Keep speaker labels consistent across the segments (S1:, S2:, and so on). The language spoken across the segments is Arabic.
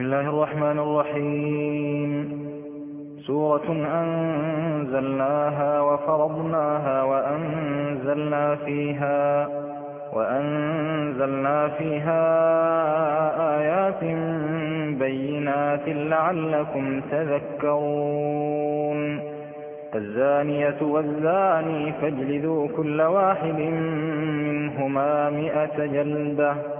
S1: بسم الله الرحمن الرحيم. سورة أنزلناها وفرضناها وأنزلنا فيها وأنزلنا فيها آيات بينات لعلكم تذكرون. الزانية والزاني فاجلدوا كل واحد منهما مئة جلدة.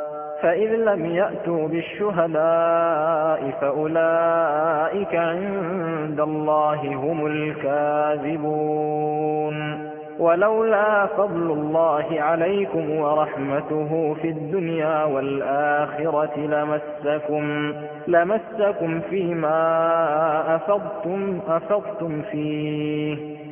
S1: فإذ لم يأتوا بالشهداء فأولئك عند الله هم الكاذبون. ولولا فضل الله عليكم ورحمته في الدنيا والآخرة لمسكم لمسكم فيما أفضتم أفضتم فيه.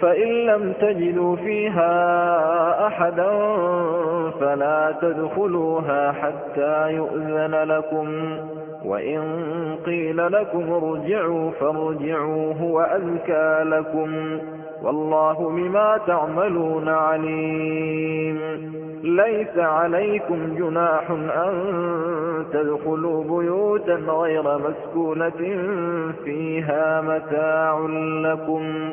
S1: فإن لم تجدوا فيها أحدا فلا تدخلوها حتى يؤذن لكم. وإن قيل لكم ارجعوا فارجعوا هو أذكى لكم. والله بما تعملون عليم. ليس عليكم جناح أن تدخلوا بيوتا غير مسكونة فيها متاع لكم.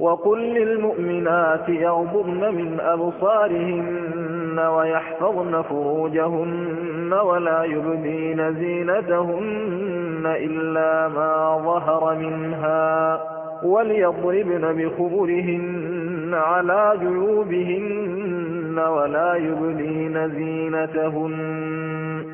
S1: وقل للمؤمنات يغضبن من أبصارهن ويحفظن فروجهن ولا يبدين زينتهن إلا ما ظهر منها وليضربن بخبرهن على جيوبهن ولا يبدين زينتهن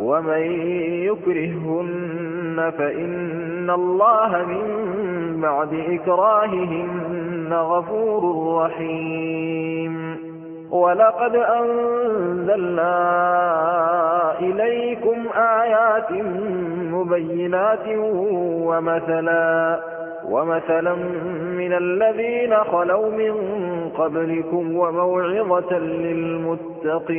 S1: ومن يكرهن فإن الله من بعد إكراههن غفور رحيم. ولقد أنزلنا إليكم آيات مبينات ومثلا ومثلا من الذين خلوا من قبلكم وموعظة للمتقين.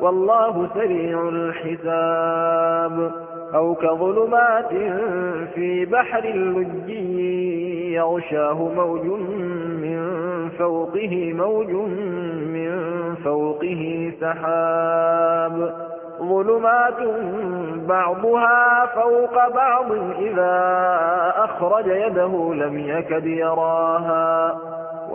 S1: والله سريع الحساب. أو كظلمات في بحر لجي يغشاه موج من فوقه موج من فوقه سحاب. ظلمات بعضها فوق بعض إذا أخرج يده لم يكد يراها.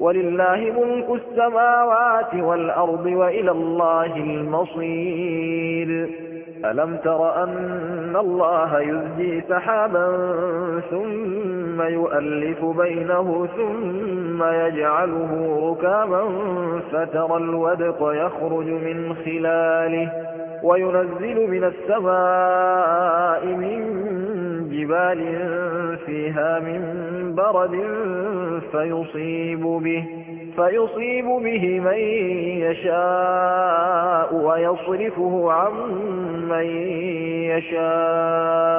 S1: ولله ملك السماوات والأرض وإلى الله المصير. ألم تر أن الله يزجي سحابا ثم يؤلف بينه ثم يجعله ركاما فترى الودق يخرج من خلاله وينزل من السماء من جبال فيها من برد فيصيب به فيصيب به من يشاء ويصرفه عن من يشاء.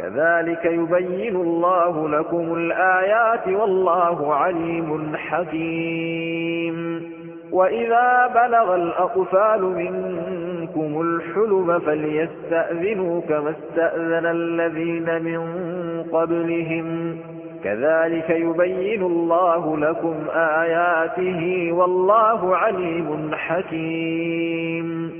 S1: كذلك يبين الله لكم الآيات والله عليم حكيم. وإذا بلغ الأطفال منكم الحلم فليستأذنوا كما استأذن الذين من قبلهم. كذلك يبين الله لكم آياته والله عليم حكيم.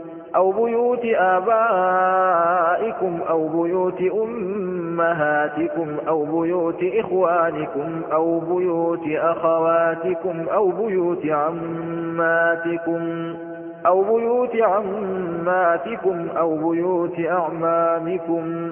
S1: أو بيوت آبائكم أو بيوت أمهاتكم أو بيوت إخوانكم أو بيوت أخواتكم أو بيوت عماتكم أو بيوت عماتكم أو بيوت أعمامكم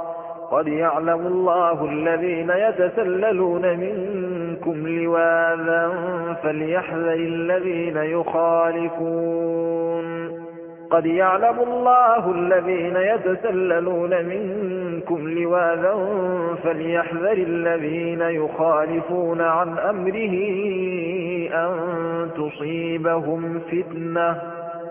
S1: قد يعلم الله الذين يتسللون منكم لواذا فليحذر الذين يخالفون قد يعلم الله الذين يتسللون منكم لواذا فليحذر الذين يخالفون عن أمره أن تصيبهم فتنة